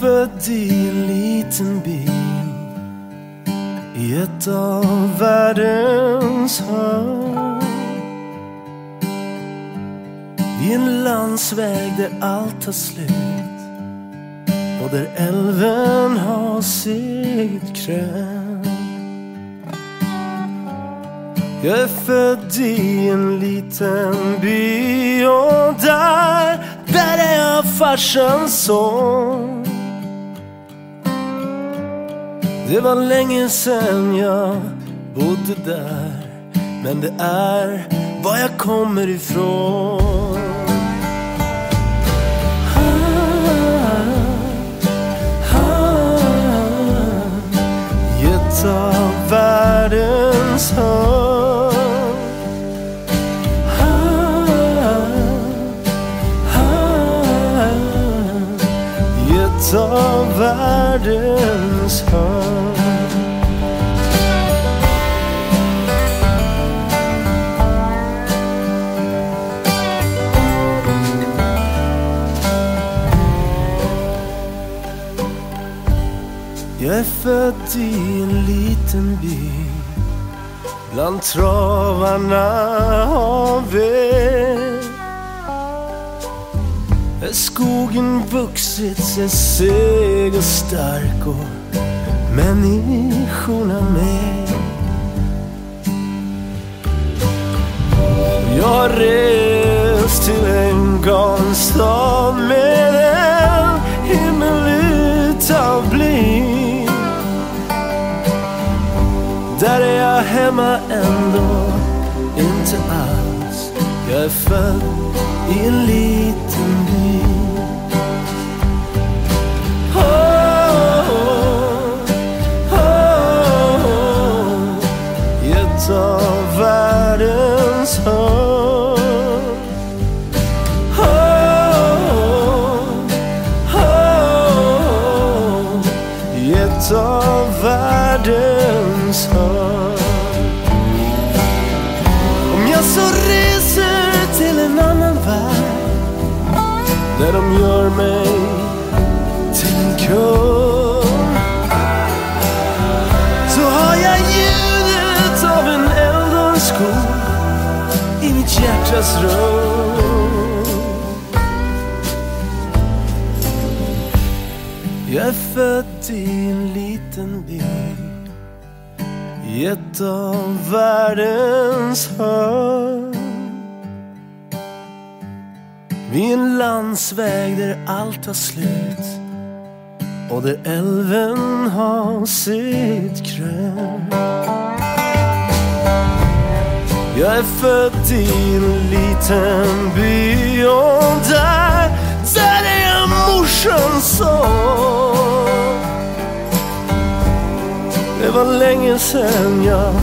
född i en liten by i ett av världens hörn. I en landsväg där allt tar slut och där älven har sitt krön. Jag är född i en liten by och där, där är jag farsans son. Det var länge sen jag bodde där Men det är var jag kommer ifrån I ett av världens hörn ett av världens hörn. Jag är född i en liten by. Bland travarna av ved skogen vuxit sig seg och stark och människorna med. Jag har rest till en garnstad med en himmel utav bly där är jag hemma ändå inte alls. Jag är född i en liten världens hörn I ett av världens hörn. Om jag så reser till en annan värld Där de gör mig till en kung. Just hjärtas Jag är född i en liten by i ett av världens hörn. Vid en landsväg där allt tar slut och där älven har sitt krön. Jag är född i en liten by och där, där är jag morsans son Det var länge sen jag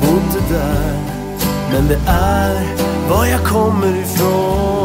bodde där Men det är var jag kommer ifrån.